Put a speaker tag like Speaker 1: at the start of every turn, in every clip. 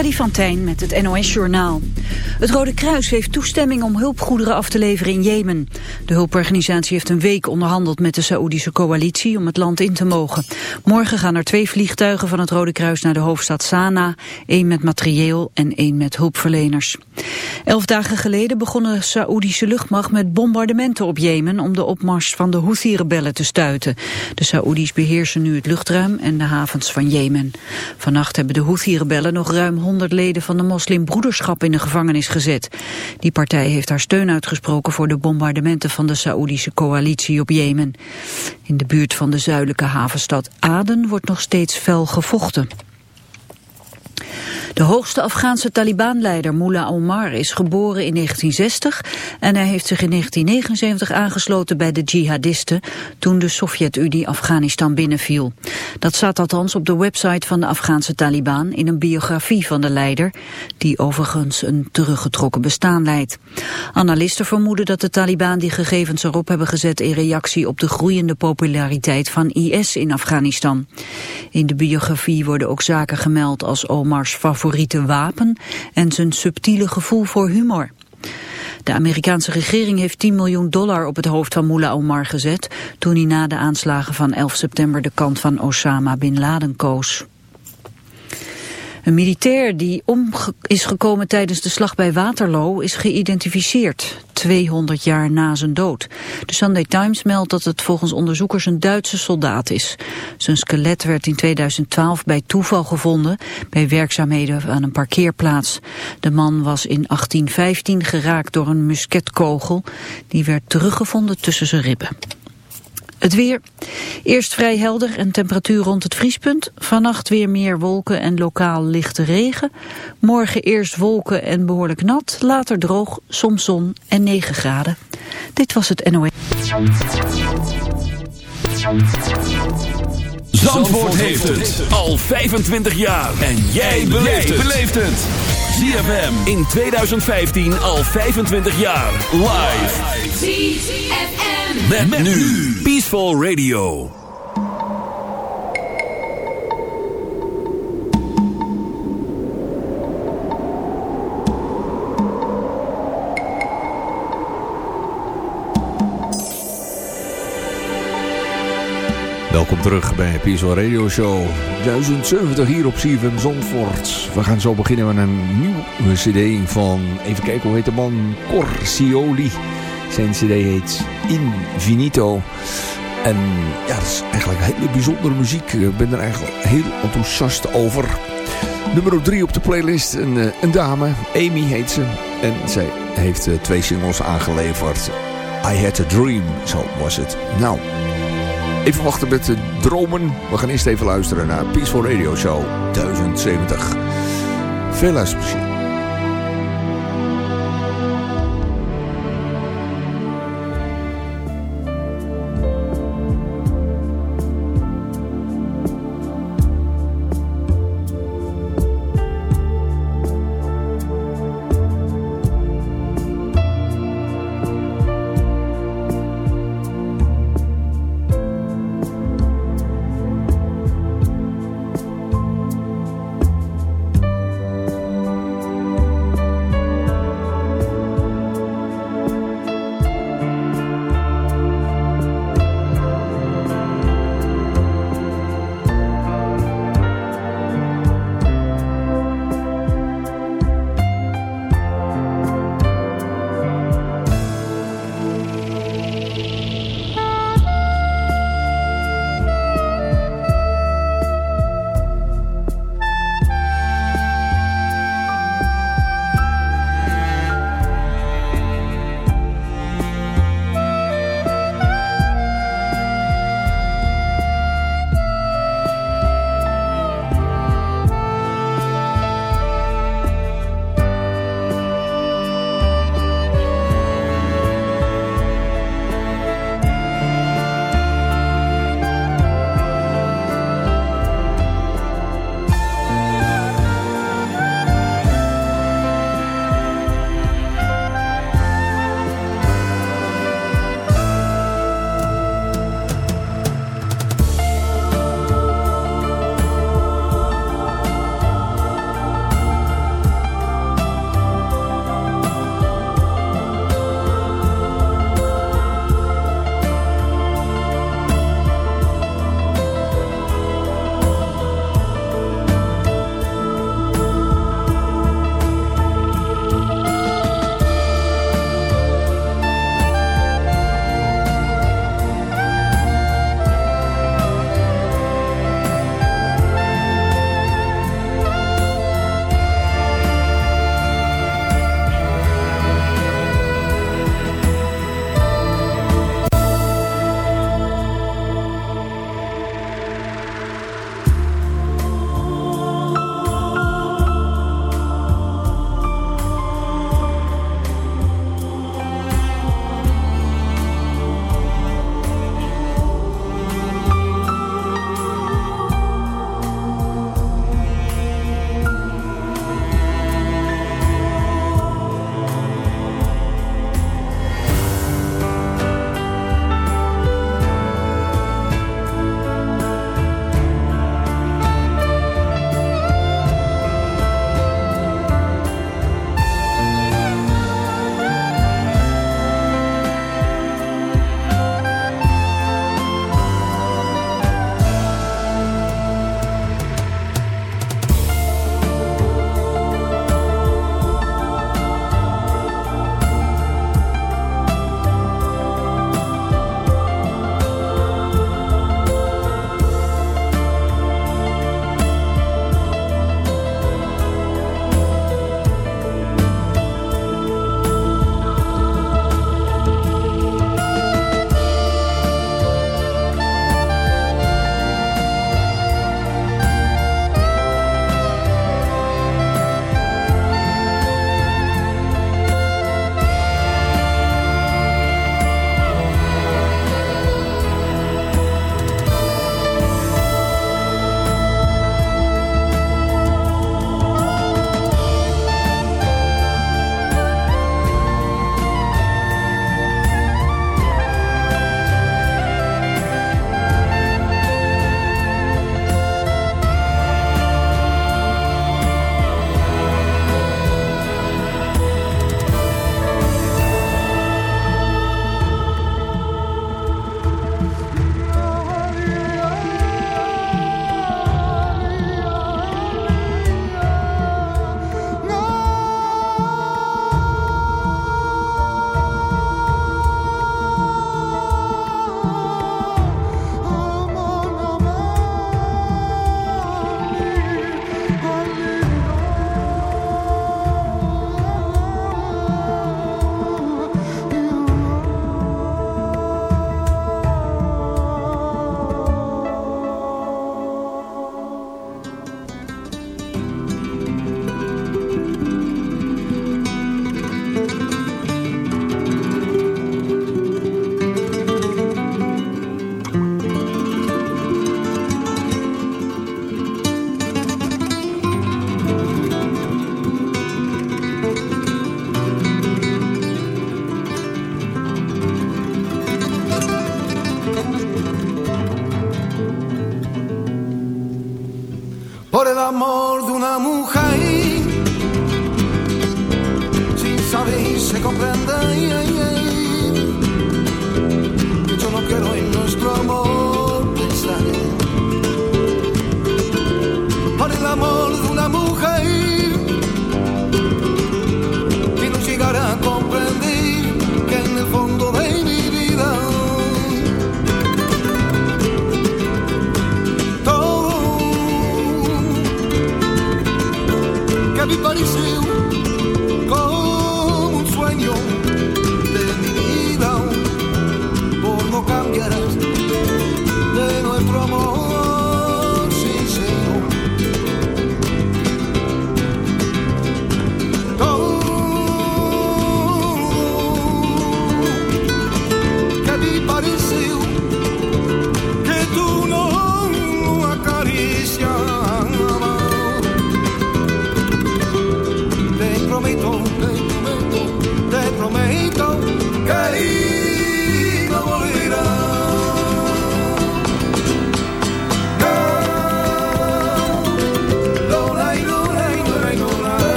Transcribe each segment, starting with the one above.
Speaker 1: Freddy met het NOS-journaal. Het Rode Kruis heeft toestemming om hulpgoederen af te leveren in Jemen. De hulporganisatie heeft een week onderhandeld met de Saoedische coalitie om het land in te mogen. Morgen gaan er twee vliegtuigen van het Rode Kruis naar de hoofdstad Sanaa. één met materieel en één met hulpverleners. Elf dagen geleden begon de Saoedische luchtmacht met bombardementen op Jemen... om de opmars van de Houthi-rebellen te stuiten. De Saoedi's beheersen nu het luchtruim en de havens van Jemen. Vannacht hebben de Houthi-rebellen nog ruim 100 leden van de moslimbroederschap in de gevangenis gezet. Die partij heeft haar steun uitgesproken voor de bombardementen van de Saoedische coalitie op Jemen. In de buurt van de zuidelijke havenstad Aden wordt nog steeds fel gevochten. De hoogste Afghaanse Taliban-leider Mullah Omar is geboren in 1960 en hij heeft zich in 1979 aangesloten bij de jihadisten toen de Sovjet-Unie Afghanistan binnenviel. Dat staat althans op de website van de Afghaanse Taliban in een biografie van de leider, die overigens een teruggetrokken bestaan leidt. Analisten vermoeden dat de Taliban die gegevens erop hebben gezet in reactie op de groeiende populariteit van IS in Afghanistan. In de biografie worden ook zaken gemeld als Omars favoriet favoriete wapen en zijn subtiele gevoel voor humor. De Amerikaanse regering heeft 10 miljoen dollar op het hoofd van Mullah Omar gezet... toen hij na de aanslagen van 11 september de kant van Osama Bin Laden koos. Een militair die om is gekomen tijdens de slag bij Waterloo is geïdentificeerd, 200 jaar na zijn dood. De Sunday Times meldt dat het volgens onderzoekers een Duitse soldaat is. Zijn skelet werd in 2012 bij toeval gevonden bij werkzaamheden aan een parkeerplaats. De man was in 1815 geraakt door een musketkogel. Die werd teruggevonden tussen zijn ribben. Het weer. Eerst vrij helder en temperatuur rond het vriespunt. Vannacht weer meer wolken en lokaal lichte regen. Morgen eerst wolken en behoorlijk nat. Later droog, soms zon en 9 graden. Dit was het NOS.
Speaker 2: Zandvoort heeft het al 25 jaar. En jij beleeft het. ZFM in 2015 al 25 jaar. Live. ZFM. Met, nu. Peaceful Radio.
Speaker 3: Welkom terug bij Peaceful Radio Show 1070 hier op CFM Zandvoort. We gaan zo beginnen met een nieuwe cd van, even kijken hoe heet de man, Corsioli. Zijn cd heet Infinito. En ja, dat is eigenlijk hele bijzondere muziek. Ik ben er eigenlijk heel enthousiast over. Nummer 3 op de playlist, een, eh, een dame, Amy heet ze. En zij heeft eh, twee singles aangeleverd. I Had A Dream, zo was het. Nou, even wachten met de dromen. We gaan eerst even luisteren naar Peaceful Radio Show 1070. Veel luisterplezier.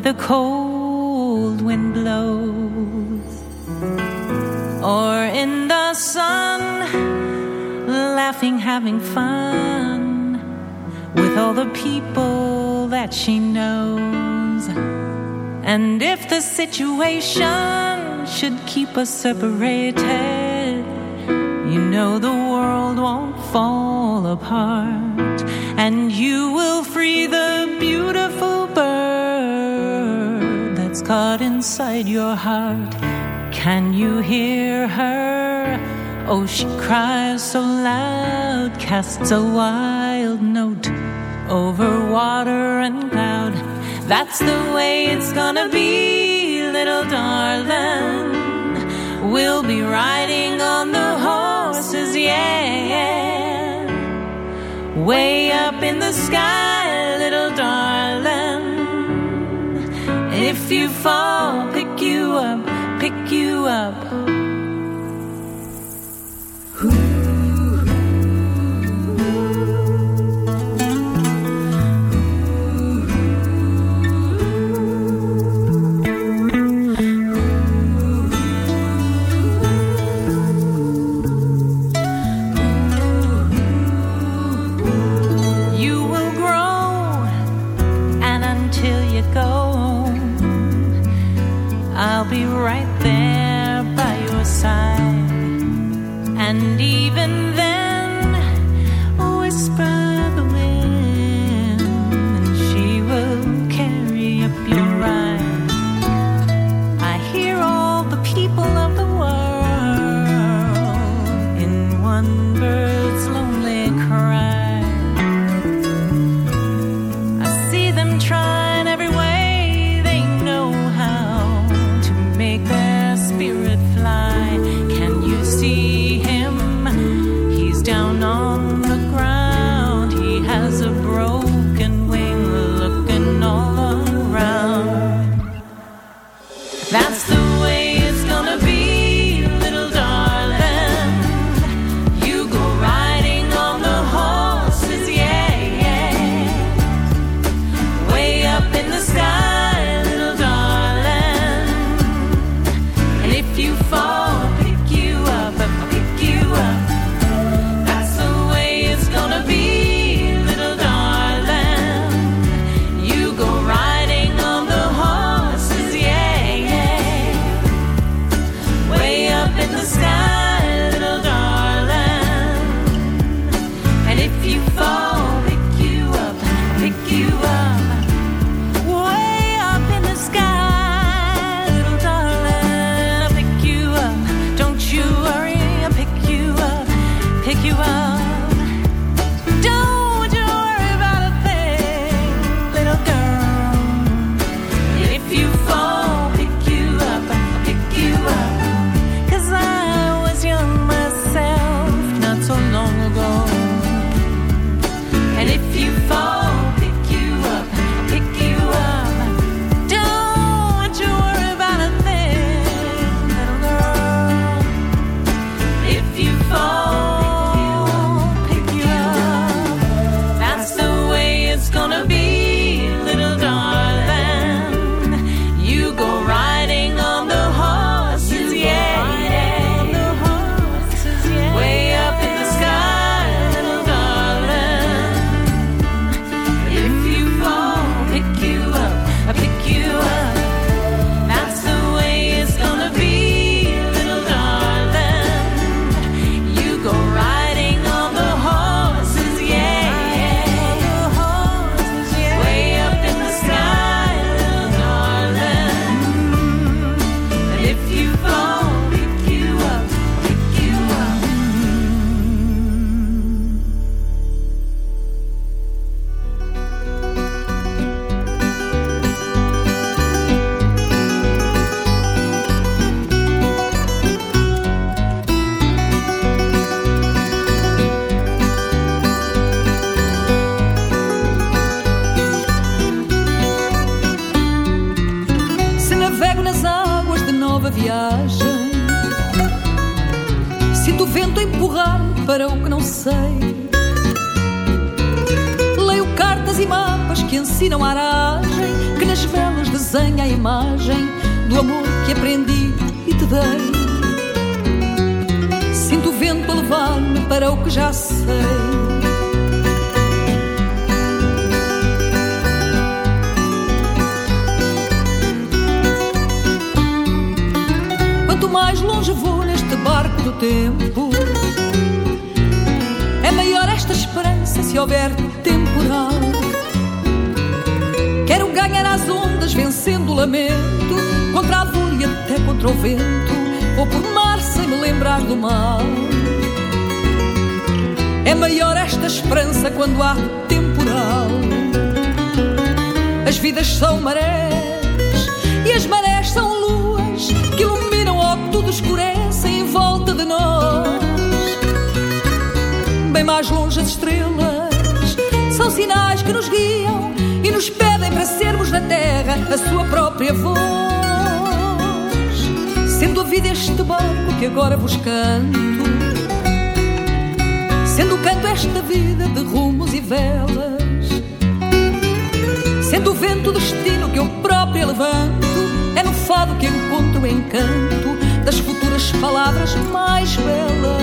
Speaker 4: the cold wind blows, or in the sun, laughing, having fun with all the people that she knows. And if the situation should keep us separated, you know the world won't fall apart, and you will free the caught inside your heart. Can you hear her? Oh, she cries so loud, casts a wild note over water and cloud. That's the way it's gonna be, little darling. We'll be riding on the horses, yeah. Way up in the sky, little darling. If you fall, pick you up, pick you up.
Speaker 5: Até contra o vento. Vou por mar sem me lembrar do mal. É maior esta esperança quando há temporal. As vidas são marés e as marés são luas que iluminam tudo escurece em volta de nós. Bem mais longe as estrelas são sinais que nos guiam e nos pedem para sermos na terra a sua própria voz. Sendo a vida este barco que agora vos canto, sendo canto esta vida de rumos e velas, sendo o vento destino que eu próprio levanto, é no fado que encontro o encanto das futuras palavras mais belas.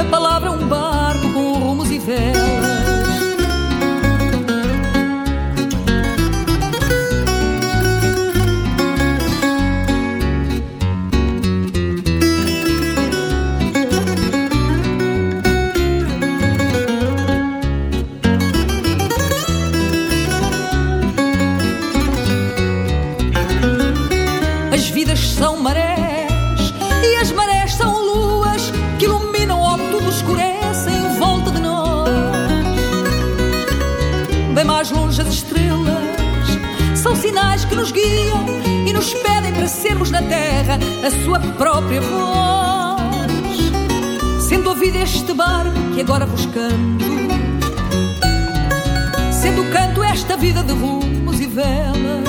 Speaker 5: A palavra é um barco com rumos e velas. A sua própria voz. Sendo a vida este barco que agora vos canto, sendo canto esta vida de rumos e velas,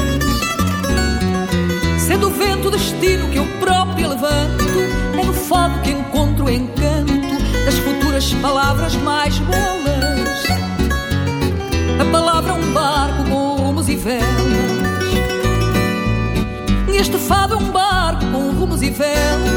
Speaker 5: sendo o vento o destino que eu próprio levanto, é no fado que encontro o encanto das futuras palavras mais belas. véu